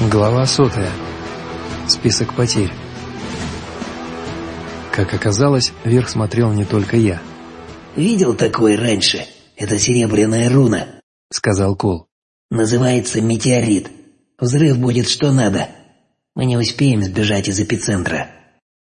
Глава сотая. Список потерь. Как оказалось, вверх смотрел не только я. «Видел такой раньше? Это серебряная руна», — сказал Кол. «Называется метеорит. Взрыв будет что надо. Мы не успеем сбежать из эпицентра».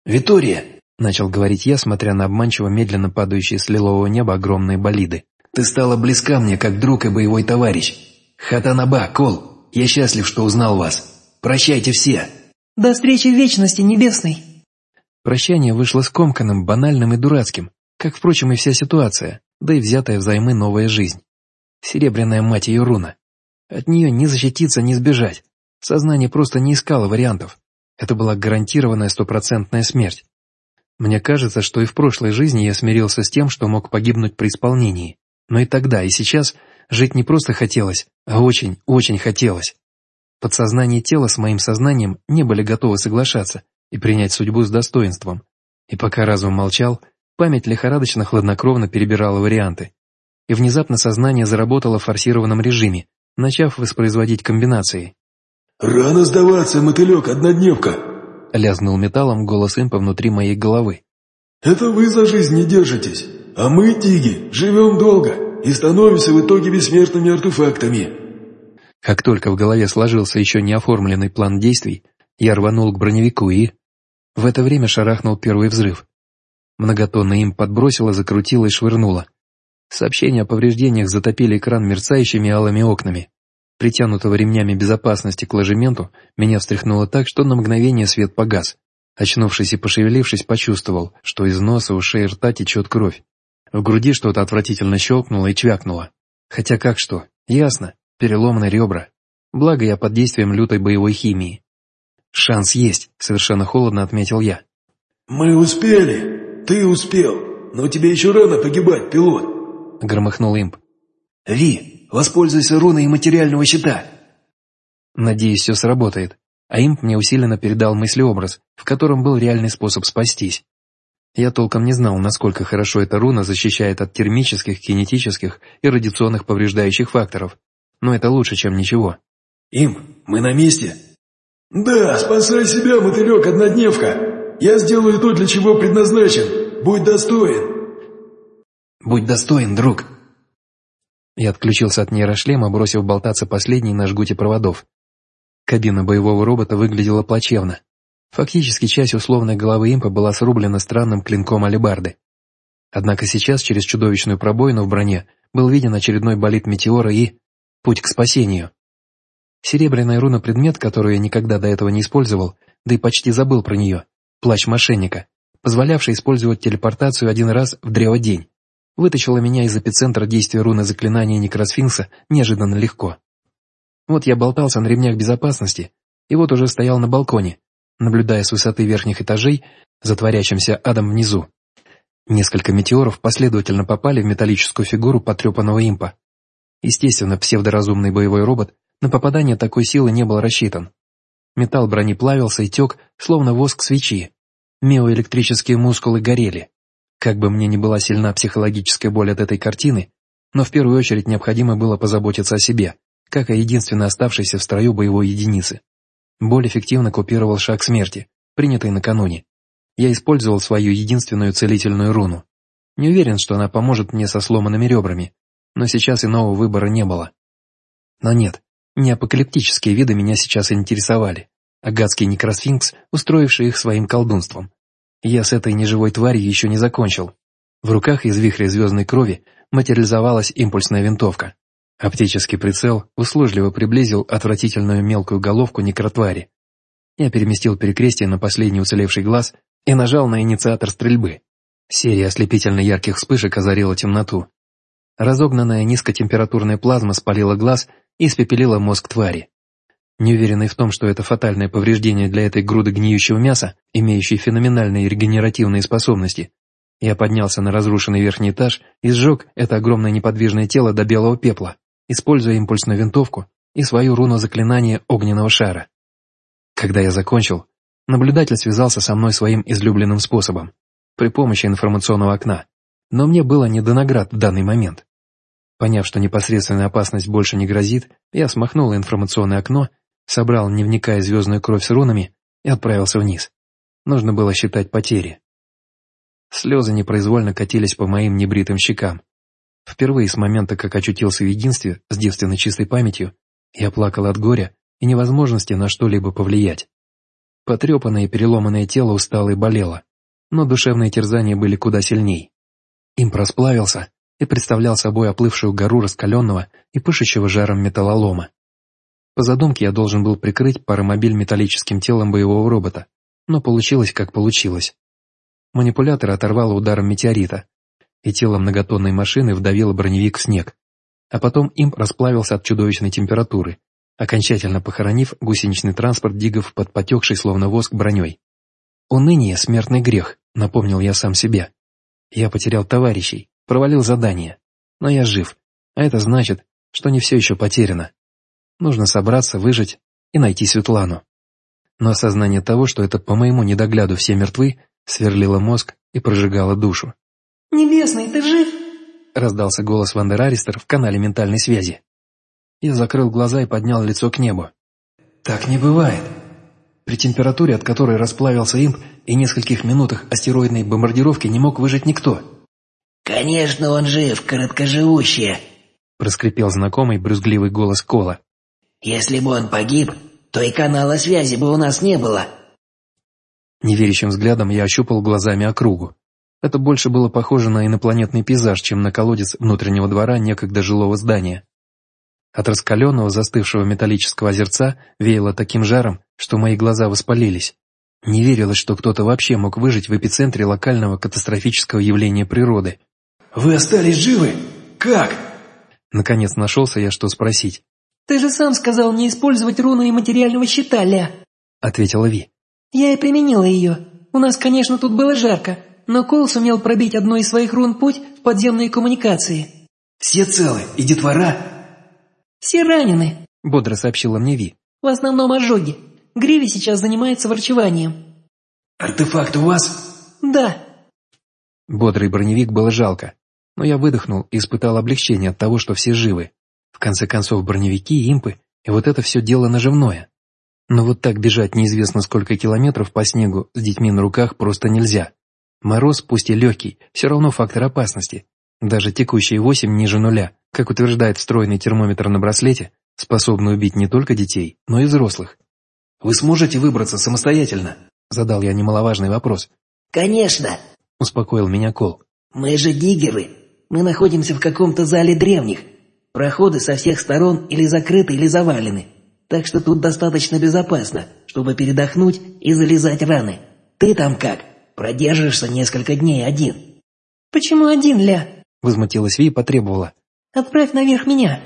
«Витория!» — начал говорить я, смотря на обманчиво медленно падающие с лилового неба огромные болиды. «Ты стала близка мне, как друг и боевой товарищ. Хатанаба, Кол, я счастлив, что узнал вас. Прощайте все!» «До встречи в Вечности Небесной!» Прощание вышло скомканным, банальным и дурацким, как, впрочем, и вся ситуация, да и взятая взаймы новая жизнь. Серебряная мать ее руна. От нее ни защититься, ни сбежать. Сознание просто не искало вариантов. Это была гарантированная стопроцентная смерть. Мне кажется, что и в прошлой жизни я смирился с тем, что мог погибнуть при исполнении. Но и тогда, и сейчас Жить не просто хотелось, а очень, очень хотелось. Подсознание и тело с моим сознанием не были готовы соглашаться и принять судьбу с достоинством. И пока разум молчал, память лихорадочно-хладнокровно перебирала варианты. И внезапно сознание заработало в форсированном режиме, начав воспроизводить комбинации. «Рано сдаваться, мотылек-однодневка!» Лязнул металлом голос импа внутри моей головы. «Это вы за жизнь не держитесь, а мы, Тиги, живем долго и становимся в итоге бессмертными артефактами». Как только в голове сложился еще не оформленный план действий, я рванул к броневику и... В это время шарахнул первый взрыв. Многотонно им подбросило, закрутило и швырнуло. Сообщения о повреждениях затопили экран мерцающими алыми окнами. Притянутого ремнями безопасности к ложементу, меня встряхнуло так, что на мгновение свет погас. Очнувшись и пошевелившись, почувствовал, что из носа, ушей и рта течет кровь. В груди что-то отвратительно щелкнуло и чвякнуло. Хотя как что, ясно, переломаны ребра. Благо я под действием лютой боевой химии. «Шанс есть», — совершенно холодно отметил я. «Мы успели. Ты успел. Но тебе еще рано погибать, пилот», — громыхнул имп. «Ви, воспользуйся руной материального щита». Надеюсь, все сработает. А имп мне усиленно передал мыслеобраз, в котором был реальный способ спастись. Я толком не знал, насколько хорошо эта руна защищает от термических, кинетических и радиационных повреждающих факторов, но это лучше, чем ничего. «Им, мы на месте?» «Да, спасай себя, мотылек-однодневка! Я сделаю то, для чего предназначен! Будь достоин!» «Будь достоин, друг!» Я отключился от нейрошлема, бросив болтаться последний на жгуте проводов. Кабина боевого робота выглядела плачевно. Фактически часть условной головы импа была срублена странным клинком алебарды. Однако сейчас через чудовищную пробоину в броне был виден очередной болид метеора и... путь к спасению. Серебряная руна предмет, которую я никогда до этого не использовал, да и почти забыл про нее, плащ мошенника, позволявший использовать телепортацию один раз в древодень, вытащила меня из эпицентра действия руны заклинания Некросфинкса неожиданно легко. Вот я болтался на ремнях безопасности, и вот уже стоял на балконе, наблюдая с высоты верхних этажей за творящимся адом внизу. Несколько метеоров последовательно попали в металлическую фигуру потрепанного импа. Естественно, псевдоразумный боевой робот на попадание такой силы не был рассчитан. Металл брони плавился и тек, словно воск свечи. Миоэлектрические мускулы горели. Как бы мне ни была сильна психологическая боль от этой картины, но в первую очередь необходимо было позаботиться о себе, как о единственной оставшейся в строю боевой единице. Боль эффективно купировал шаг смерти, принятый накануне. Я использовал свою единственную целительную руну. Не уверен, что она поможет мне со сломанными ребрами, но сейчас иного выбора не было. Но нет, не апокалиптические виды меня сейчас интересовали, а гадский некросфинкс, устроивший их своим колдунством. Я с этой неживой тварью еще не закончил. В руках из вихря звездной крови материализовалась импульсная винтовка. Оптический прицел услужливо приблизил отвратительную мелкую головку некротвари. Я переместил перекрестие на последний уцелевший глаз и нажал на инициатор стрельбы. Серия ослепительно ярких вспышек озарила темноту. Разогнанная низкотемпературная плазма спалила глаз и испепелила мозг твари. Неуверенный в том, что это фатальное повреждение для этой груды гниющего мяса, имеющей феноменальные регенеративные способности, я поднялся на разрушенный верхний этаж и сжег это огромное неподвижное тело до белого пепла используя импульсную винтовку и свою руну заклинания огненного шара. Когда я закончил, наблюдатель связался со мной своим излюбленным способом, при помощи информационного окна, но мне было не до наград в данный момент. Поняв, что непосредственная опасность больше не грозит, я смахнул информационное окно собрал, не вникая звездную кровь с рунами, и отправился вниз. Нужно было считать потери. Слезы непроизвольно катились по моим небритым щекам. Впервые с момента, как очутился в единстве с девственной чистой памятью, я плакал от горя и невозможности на что-либо повлиять. Потрепанное и переломанное тело устало и болело, но душевные терзания были куда сильней. Им просплавился и представлял собой оплывшую гору раскаленного и пышущего жаром металлолома. По задумке я должен был прикрыть паромобиль металлическим телом боевого робота, но получилось как получилось. Манипулятор оторвало ударом метеорита, и тело многотонной машины вдавило броневик в снег, а потом им расплавился от чудовищной температуры, окончательно похоронив гусеничный транспорт дигов под потекшей словно воск броней. «Уныние — смертный грех», — напомнил я сам себе. Я потерял товарищей, провалил задание, но я жив, а это значит, что не все еще потеряно. Нужно собраться, выжить и найти Светлану. Но осознание того, что это по моему недогляду все мертвы, сверлило мозг и прожигало душу. «Небесный, ты жив?» раздался голос Вандер Аристер в канале ментальной связи. Я закрыл глаза и поднял лицо к небу. Так не бывает. При температуре, от которой расплавился имп, и нескольких минутах астероидной бомбардировки не мог выжить никто. «Конечно он жив, короткоживущий!» проскрипел знакомый брюзгливый голос Кола. «Если бы он погиб, то и канала связи бы у нас не было!» Неверящим взглядом я ощупал глазами округу. Это больше было похоже на инопланетный пейзаж, чем на колодец внутреннего двора некогда жилого здания. От раскаленного застывшего металлического озерца веяло таким жаром, что мои глаза воспалились. Не верилось, что кто-то вообще мог выжить в эпицентре локального катастрофического явления природы. «Вы остались живы? Как?» Наконец нашелся я, что спросить. «Ты же сам сказал не использовать руну и материального щита, Ля!» Ответила Ви. «Я и применила ее. У нас, конечно, тут было жарко, но Кол сумел пробить одной из своих рун путь в подземные коммуникации». «Все целы? И детвора?» «Все ранены», — бодро сообщила мне Ви. «В основном ожоги. Гриви сейчас занимается ворчеванием». «Артефакт у вас?» «Да». Бодрый броневик было жалко, но я выдохнул и испытал облегчение от того, что все живы. В конце концов, броневики, импы, и вот это все дело наживное. Но вот так бежать неизвестно сколько километров по снегу с детьми на руках просто нельзя. Мороз, пусть и легкий, все равно фактор опасности. Даже текущие восемь ниже нуля, как утверждает встроенный термометр на браслете, способны убить не только детей, но и взрослых. «Вы сможете выбраться самостоятельно?» – задал я немаловажный вопрос. «Конечно!» – успокоил меня Кол. «Мы же диггеры. Мы находимся в каком-то зале древних. Проходы со всех сторон или закрыты, или завалены. Так что тут достаточно безопасно, чтобы передохнуть и залезать раны. Ты там как? Продержишься несколько дней один?» «Почему один, Ля?» Возмутилась Ви и потребовала. «Отправь наверх меня.